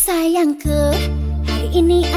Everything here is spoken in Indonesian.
sayangku Hari ini aku